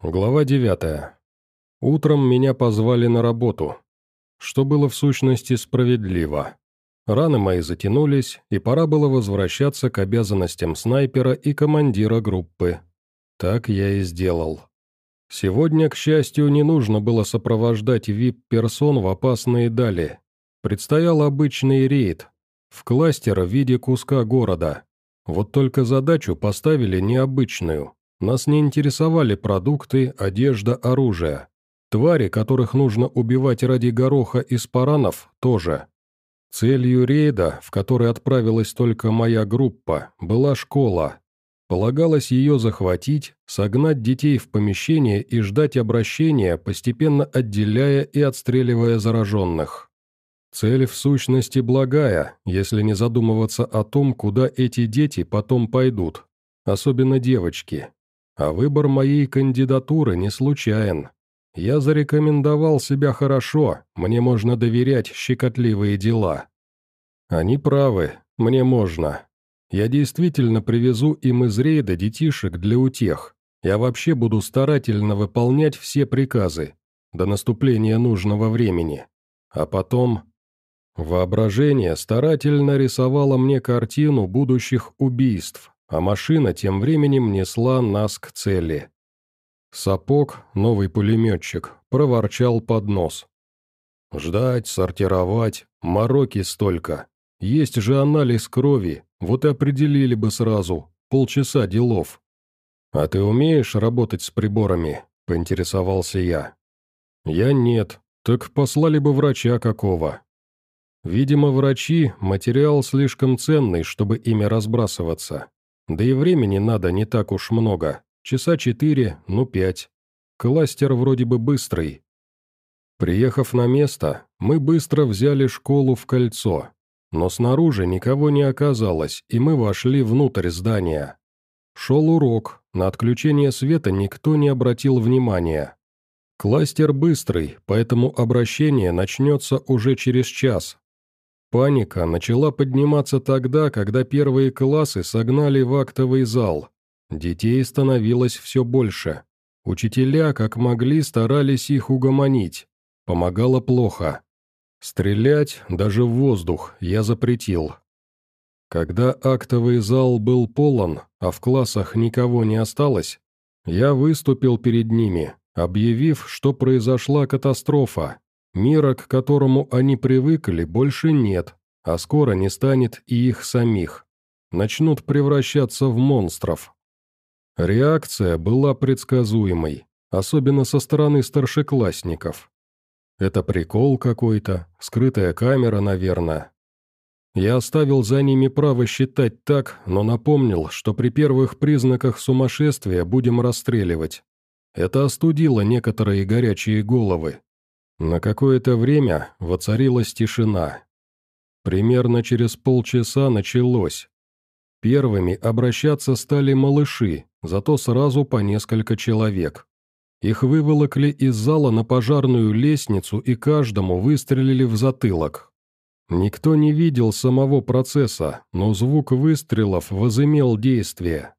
Глава 9. Утром меня позвали на работу, что было в сущности справедливо. Раны мои затянулись, и пора было возвращаться к обязанностям снайпера и командира группы. Так я и сделал. Сегодня, к счастью, не нужно было сопровождать вип-персон в опасные дали. Предстоял обычный рейд, в кластер в виде куска города. Вот только задачу поставили необычную – нас не интересовали продукты, одежда, оружие. Твари, которых нужно убивать ради гороха из паранов, тоже. Целью рейда, в который отправилась только моя группа, была школа. Полагалось ее захватить, согнать детей в помещение и ждать обращения, постепенно отделяя и отстреливая зараженных. Цель в сущности благая, если не задумываться о том, куда эти дети потом пойдут, особенно девочки. А выбор моей кандидатуры не случайен. Я зарекомендовал себя хорошо, мне можно доверять щекотливые дела. Они правы, мне можно. Я действительно привезу им из рейда детишек для утех. Я вообще буду старательно выполнять все приказы до наступления нужного времени. А потом... Воображение старательно рисовало мне картину будущих убийств, а машина тем временем несла нас к цели. Сапог, новый пулеметчик, проворчал под нос. «Ждать, сортировать, мороки столько. Есть же анализ крови, вот и определили бы сразу, полчаса делов». «А ты умеешь работать с приборами?» – поинтересовался я. «Я нет, так послали бы врача какого». Видимо, врачи – материал слишком ценный, чтобы ими разбрасываться. Да и времени надо не так уж много. Часа четыре, ну пять. Кластер вроде бы быстрый. Приехав на место, мы быстро взяли школу в кольцо. Но снаружи никого не оказалось, и мы вошли внутрь здания. Шел урок, на отключение света никто не обратил внимания. Кластер быстрый, поэтому обращение начнется уже через час, Паника начала подниматься тогда, когда первые классы согнали в актовый зал. Детей становилось все больше. Учителя, как могли, старались их угомонить. Помогало плохо. Стрелять даже в воздух я запретил. Когда актовый зал был полон, а в классах никого не осталось, я выступил перед ними, объявив, что произошла катастрофа, Мира, к которому они привыкли, больше нет, а скоро не станет и их самих. Начнут превращаться в монстров. Реакция была предсказуемой, особенно со стороны старшеклассников. Это прикол какой-то, скрытая камера, наверное. Я оставил за ними право считать так, но напомнил, что при первых признаках сумасшествия будем расстреливать. Это остудило некоторые горячие головы. На какое-то время воцарилась тишина. Примерно через полчаса началось. Первыми обращаться стали малыши, зато сразу по несколько человек. Их выволокли из зала на пожарную лестницу и каждому выстрелили в затылок. Никто не видел самого процесса, но звук выстрелов возымел действие.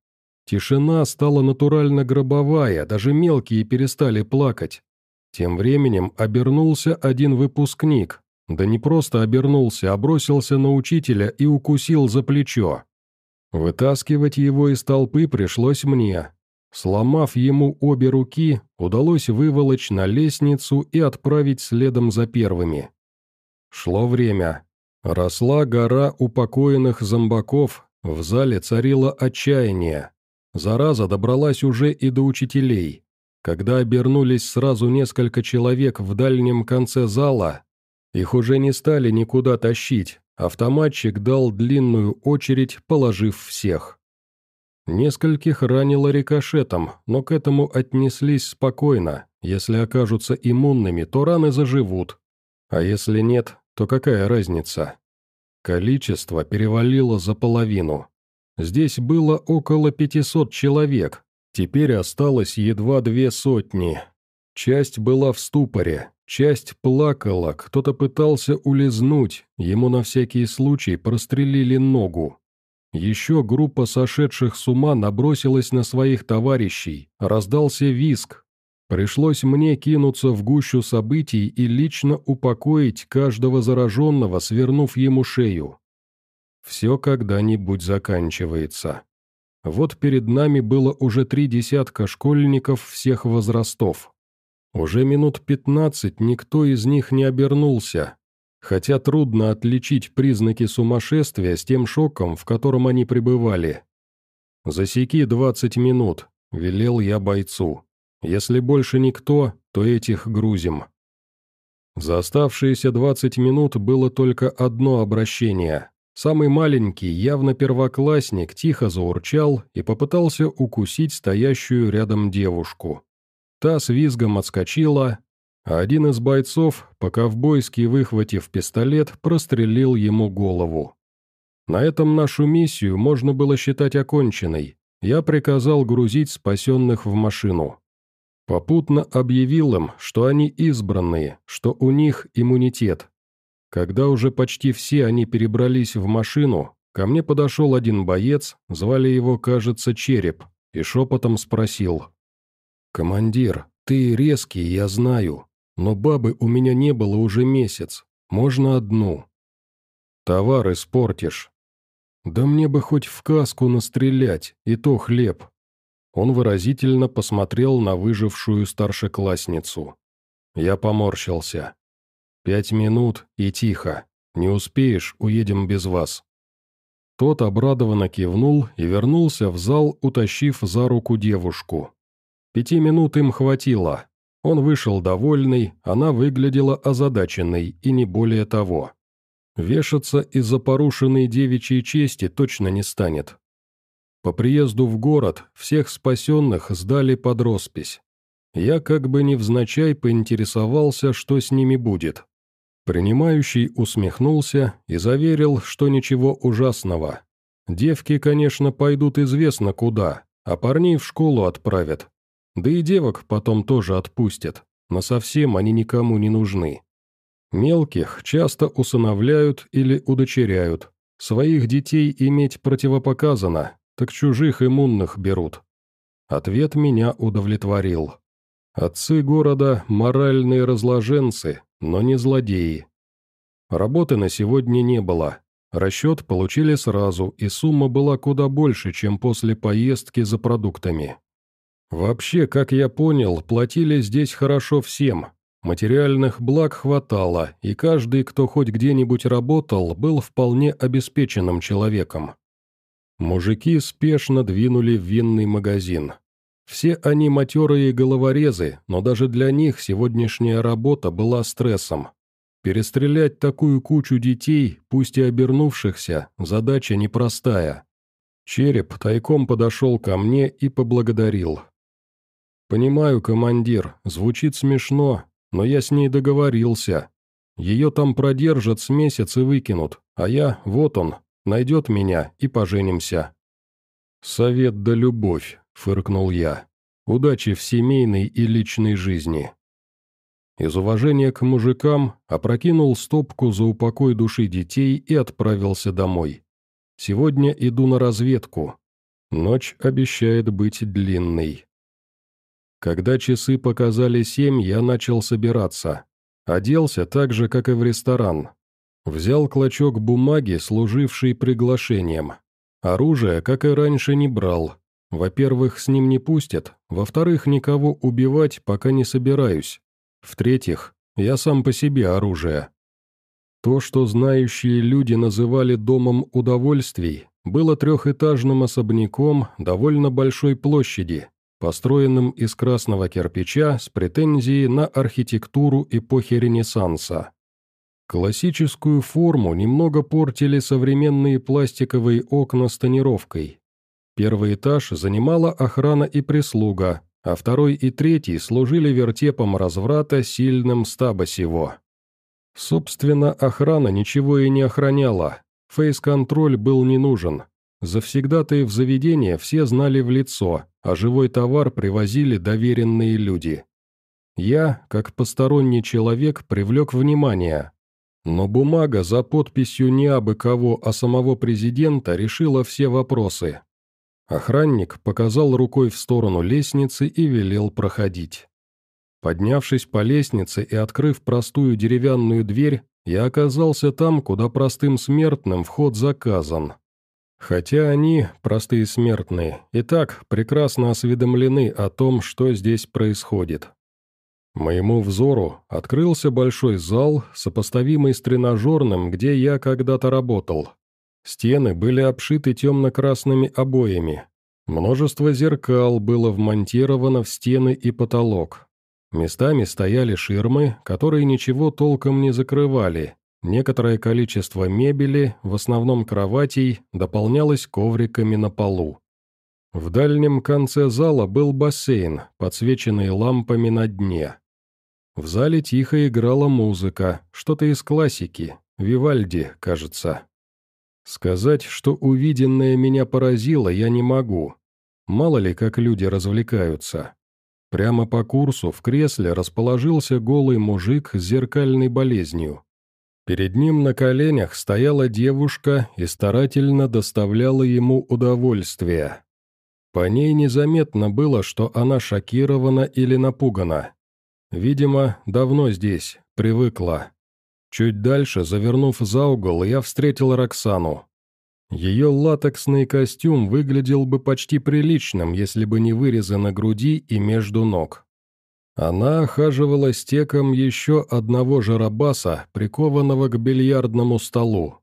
Тишина стала натурально гробовая, даже мелкие перестали плакать. Тем временем обернулся один выпускник. Да не просто обернулся, а бросился на учителя и укусил за плечо. Вытаскивать его из толпы пришлось мне. Сломав ему обе руки, удалось выволочь на лестницу и отправить следом за первыми. Шло время. Росла гора упокоенных зомбаков, в зале царило отчаяние. Зараза добралась уже и до учителей. Когда обернулись сразу несколько человек в дальнем конце зала, их уже не стали никуда тащить, автоматчик дал длинную очередь, положив всех. Нескольких ранило рикошетом, но к этому отнеслись спокойно. Если окажутся иммунными, то раны заживут. А если нет, то какая разница? Количество перевалило за половину. Здесь было около 500 человек, Теперь осталось едва две сотни. Часть была в ступоре, часть плакала, кто-то пытался улизнуть, ему на всякий случай прострелили ногу. Еще группа сошедших с ума набросилась на своих товарищей, раздался виск, Пришлось мне кинуться в гущу событий и лично упокоить каждого зараженного, свернув ему шею. Все когда-нибудь заканчивается. Вот перед нами было уже три десятка школьников всех возрастов. Уже минут пятнадцать никто из них не обернулся, хотя трудно отличить признаки сумасшествия с тем шоком, в котором они пребывали. «Засеки двадцать минут», — велел я бойцу. Если больше никто, то этих грузим. За оставшиеся 20 минут было только одно обращение. Самый маленький, явно первоклассник, тихо заурчал и попытался укусить стоящую рядом девушку. Та с визгом отскочила, а один из бойцов, по-ковбойски выхватив пистолет, прострелил ему голову. На этом нашу миссию можно было считать оконченной. Я приказал грузить спасенных в машину. Попутно объявил им, что они избранные, что у них иммунитет. Когда уже почти все они перебрались в машину, ко мне подошел один боец, звали его, кажется, Череп, и шепотом спросил. «Командир, ты резкий, я знаю, но бабы у меня не было уже месяц, можно одну». «Товар испортишь». «Да мне бы хоть в каску настрелять, и то хлеб», он выразительно посмотрел на выжившую старшеклассницу. Я поморщился. «Пять минут и тихо. Не успеешь, уедем без вас». Тот обрадованно кивнул и вернулся в зал, утащив за руку девушку. Пяти минут им хватило. Он вышел довольный, она выглядела озадаченной, и не более того. Вешаться из-за порушенной девичьей чести точно не станет. По приезду в город всех спасенных сдали под роспись. Я как бы невзначай поинтересовался, что с ними будет. Принимающий усмехнулся и заверил, что ничего ужасного. Девки, конечно, пойдут известно куда, а парней в школу отправят. Да и девок потом тоже отпустят, но совсем они никому не нужны. Мелких часто усыновляют или удочеряют. Своих детей иметь противопоказано, так чужих иммунных берут. Ответ меня удовлетворил. Отцы города – моральные разложенцы, но не злодеи. Работы на сегодня не было. Расчет получили сразу, и сумма была куда больше, чем после поездки за продуктами. Вообще, как я понял, платили здесь хорошо всем. Материальных благ хватало, и каждый, кто хоть где-нибудь работал, был вполне обеспеченным человеком. Мужики спешно двинули в винный магазин. Все они матерые головорезы, но даже для них сегодняшняя работа была стрессом. Перестрелять такую кучу детей, пусть и обернувшихся, задача непростая. Череп тайком подошел ко мне и поблагодарил. «Понимаю, командир, звучит смешно, но я с ней договорился. Ее там продержат с месяц и выкинут, а я, вот он, найдет меня и поженимся». «Совет да любовь», — фыркнул я. «Удачи в семейной и личной жизни». Из уважения к мужикам опрокинул стопку за упокой души детей и отправился домой. Сегодня иду на разведку. Ночь обещает быть длинной. Когда часы показали семь, я начал собираться. Оделся так же, как и в ресторан. Взял клочок бумаги, служивший приглашением. Оружие, как и раньше, не брал. Во-первых, с ним не пустят, во-вторых, никого убивать пока не собираюсь. В-третьих, я сам по себе оружие. То, что знающие люди называли «домом удовольствий», было трехэтажным особняком довольно большой площади, построенным из красного кирпича с претензией на архитектуру эпохи Ренессанса. Классическую форму немного портили современные пластиковые окна с тонировкой. Первый этаж занимала охрана и прислуга, а второй и третий служили вертепом разврата сильным стаба сего. Собственно, охрана ничего и не охраняла, фейс-контроль был не нужен. Завсегдатые в заведение все знали в лицо, а живой товар привозили доверенные люди. Я, как посторонний человек, привлек внимание, но бумага за подписью не абы кого, а самого президента решила все вопросы. Охранник показал рукой в сторону лестницы и велел проходить. Поднявшись по лестнице и открыв простую деревянную дверь, я оказался там, куда простым смертным вход заказан. Хотя они, простые смертные, и так прекрасно осведомлены о том, что здесь происходит. Моему взору открылся большой зал, сопоставимый с тренажерным, где я когда-то работал. Стены были обшиты темно-красными обоями. Множество зеркал было вмонтировано в стены и потолок. Местами стояли ширмы, которые ничего толком не закрывали. Некоторое количество мебели, в основном кроватей, дополнялось ковриками на полу. В дальнем конце зала был бассейн, подсвеченный лампами на дне. В зале тихо играла музыка, что-то из классики, Вивальди, кажется. Сказать, что увиденное меня поразило, я не могу. Мало ли, как люди развлекаются. Прямо по курсу в кресле расположился голый мужик с зеркальной болезнью. Перед ним на коленях стояла девушка и старательно доставляла ему удовольствие. По ней незаметно было, что она шокирована или напугана. Видимо, давно здесь, привыкла. Чуть дальше, завернув за угол, я встретил Роксану. Ее латексный костюм выглядел бы почти приличным, если бы не вырезы на груди и между ног. Она охаживала стеком еще одного жарабаса, прикованного к бильярдному столу.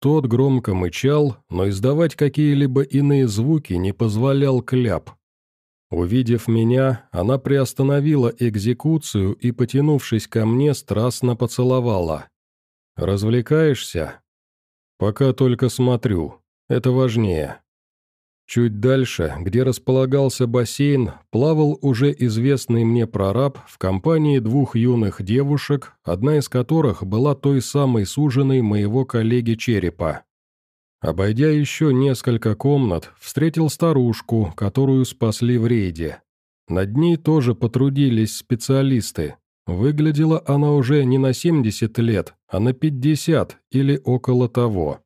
Тот громко мычал, но издавать какие-либо иные звуки не позволял кляп. Увидев меня, она приостановила экзекуцию и, потянувшись ко мне, страстно поцеловала. «Развлекаешься?» «Пока только смотрю. Это важнее». Чуть дальше, где располагался бассейн, плавал уже известный мне прораб в компании двух юных девушек, одна из которых была той самой суженой моего коллеги Черепа. Обойдя еще несколько комнат, встретил старушку, которую спасли в рейде. Над ней тоже потрудились специалисты, Выглядела она уже не на 70 лет, а на 50 или около того.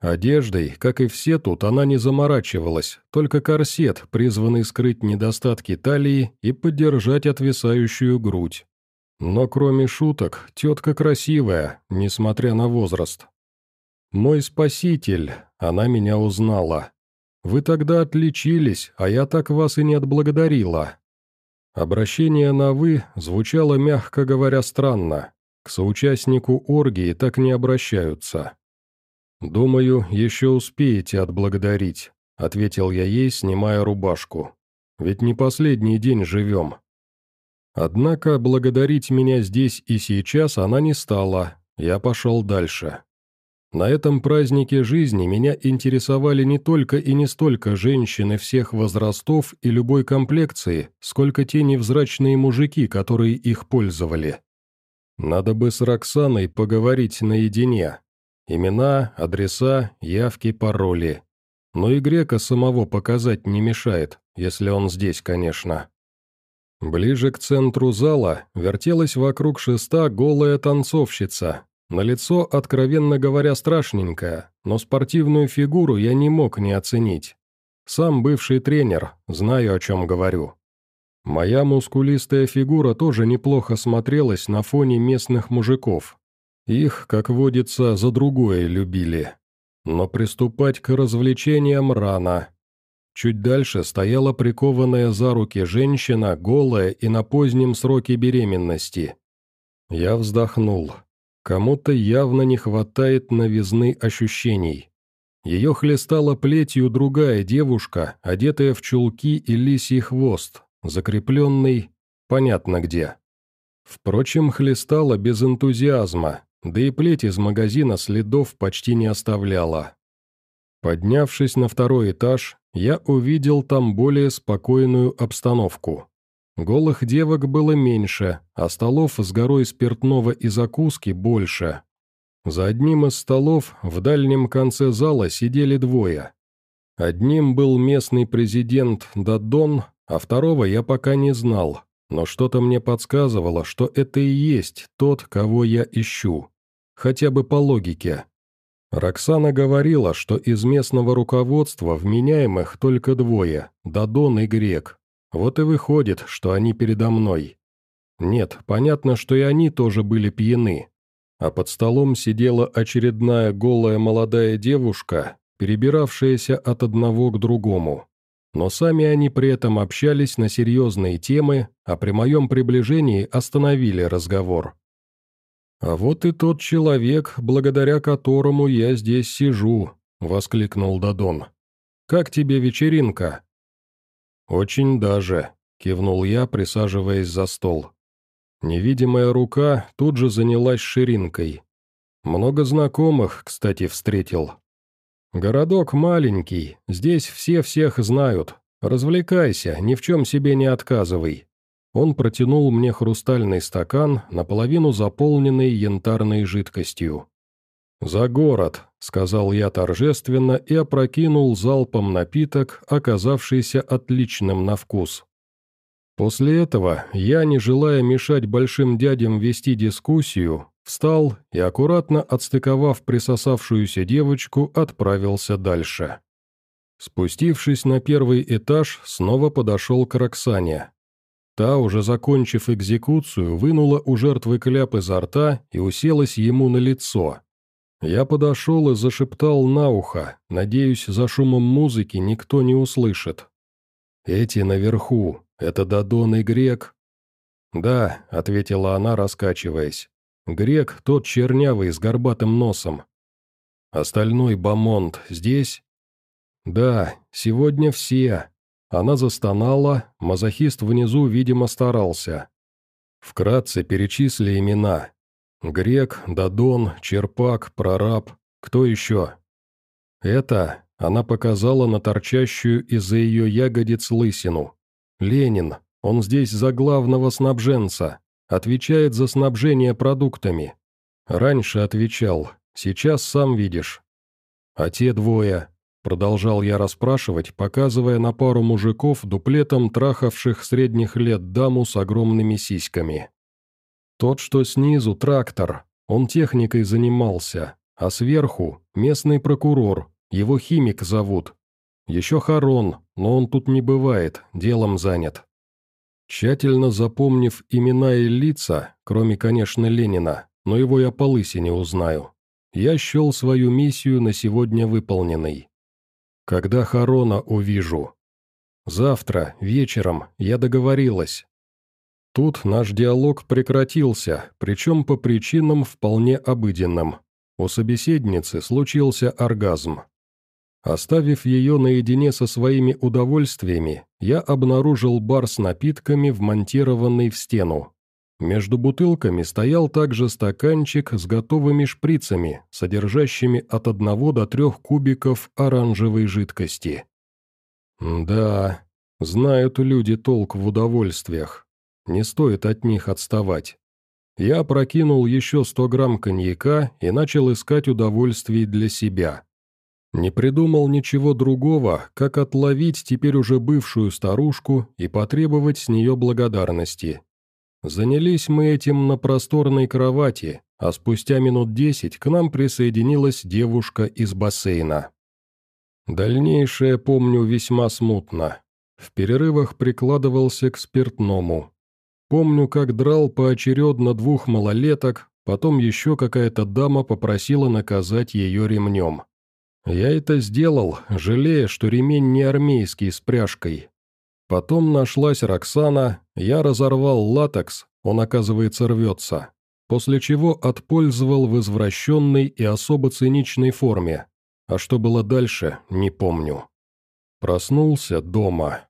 Одеждой, как и все тут, она не заморачивалась, только корсет, призванный скрыть недостатки талии и поддержать отвисающую грудь. Но кроме шуток, тетка красивая, несмотря на возраст. «Мой спаситель», она меня узнала. «Вы тогда отличились, а я так вас и не отблагодарила. Обращение на «вы» звучало, мягко говоря, странно. К соучастнику оргии так не обращаются. «Думаю, еще успеете отблагодарить», — ответил я ей, снимая рубашку. «Ведь не последний день живем». Однако благодарить меня здесь и сейчас она не стала, я пошел дальше. На этом празднике жизни меня интересовали не только и не столько женщины всех возрастов и любой комплекции, сколько те невзрачные мужики, которые их пользовали. Надо бы с Роксаной поговорить наедине. Имена, адреса, явки, пароли. Но и грека самого показать не мешает, если он здесь, конечно. Ближе к центру зала вертелась вокруг шеста голая танцовщица, на лицо, откровенно говоря, страшненькое, но спортивную фигуру я не мог не оценить. Сам бывший тренер, знаю, о чем говорю. Моя мускулистая фигура тоже неплохо смотрелась на фоне местных мужиков. Их, как водится, за другое любили. Но приступать к развлечениям рано. Чуть дальше стояла прикованная за руки женщина, голая и на позднем сроке беременности. Я вздохнул. Кому-то явно не хватает новизны ощущений. Ее хлестала плетью другая девушка, одетая в чулки и лисий хвост, закрепленный понятно где. Впрочем, хлестала без энтузиазма, да и плеть из магазина следов почти не оставляла. Поднявшись на второй этаж, я увидел там более спокойную обстановку. Голых девок было меньше, а столов с горой спиртного и закуски больше. За одним из столов в дальнем конце зала сидели двое. Одним был местный президент Дадон, а второго я пока не знал, но что-то мне подсказывало, что это и есть тот, кого я ищу. Хотя бы по логике. Роксана говорила, что из местного руководства вменяемых только двое – Дадон и Грек. Вот и выходит, что они передо мной. Нет, понятно, что и они тоже были пьяны. А под столом сидела очередная голая молодая девушка, перебиравшаяся от одного к другому. Но сами они при этом общались на серьезные темы, а при моем приближении остановили разговор. «А вот и тот человек, благодаря которому я здесь сижу», — воскликнул Дадон. «Как тебе вечеринка?» «Очень даже», — кивнул я, присаживаясь за стол. Невидимая рука тут же занялась ширинкой. Много знакомых, кстати, встретил. «Городок маленький, здесь все всех знают. Развлекайся, ни в чем себе не отказывай». Он протянул мне хрустальный стакан, наполовину заполненный янтарной жидкостью. «За город», — сказал я торжественно и опрокинул залпом напиток, оказавшийся отличным на вкус. После этого я, не желая мешать большим дядям вести дискуссию, встал и, аккуратно отстыковав присосавшуюся девочку, отправился дальше. Спустившись на первый этаж, снова подошел к Роксане. Та, уже закончив экзекуцию, вынула у жертвы кляп изо рта и уселась ему на лицо. Я подошел и зашептал на ухо, надеюсь, за шумом музыки никто не услышит. «Эти наверху, это Дадон и Грек?» «Да», — ответила она, раскачиваясь. «Грек тот чернявый с горбатым носом. Остальной Бамонт здесь?» «Да, сегодня все», она застонала, мазохист внизу, видимо, старался. Вкратце перечисли имена. Грек, Дадон, Черпак, Прораб. Кто еще? Это она показала на торчащую из-за ее ягодиц лысину. Ленин, он здесь за главного снабженца, отвечает за снабжение продуктами. Раньше отвечал, сейчас сам видишь. А те двое, Продолжал я расспрашивать, показывая на пару мужиков, дуплетом трахавших средних лет даму с огромными сиськами. Тот, что снизу, трактор, он техникой занимался, а сверху – местный прокурор, его химик зовут. Еще Харон, но он тут не бывает, делом занят. Тщательно запомнив имена и лица, кроме, конечно, Ленина, но его я по лысине узнаю, я счел свою миссию на сегодня выполненной. Когда Харона увижу. Завтра, вечером, я договорилась. Тут наш диалог прекратился, причем по причинам вполне обыденным. У собеседницы случился оргазм. Оставив ее наедине со своими удовольствиями, я обнаружил бар с напитками, вмонтированный в стену. Между бутылками стоял также стаканчик с готовыми шприцами, содержащими от одного до трех кубиков оранжевой жидкости. Да, знают люди толк в удовольствиях. Не стоит от них отставать. Я прокинул еще сто грамм коньяка и начал искать удовольствий для себя. Не придумал ничего другого, как отловить теперь уже бывшую старушку и потребовать с нее благодарности. Занялись мы этим на просторной кровати, а спустя минут десять к нам присоединилась девушка из бассейна. Дальнейшее помню весьма смутно. В перерывах прикладывался к спиртному. Помню, как драл поочередно двух малолеток, потом еще какая-то дама попросила наказать ее ремнем. Я это сделал, жалея, что ремень не армейский с пряжкой, Потом нашлась Роксана, я разорвал латекс, он, оказывается, рвется, после чего отпользовал в извращенной и особо циничной форме, а что было дальше, не помню. Проснулся дома.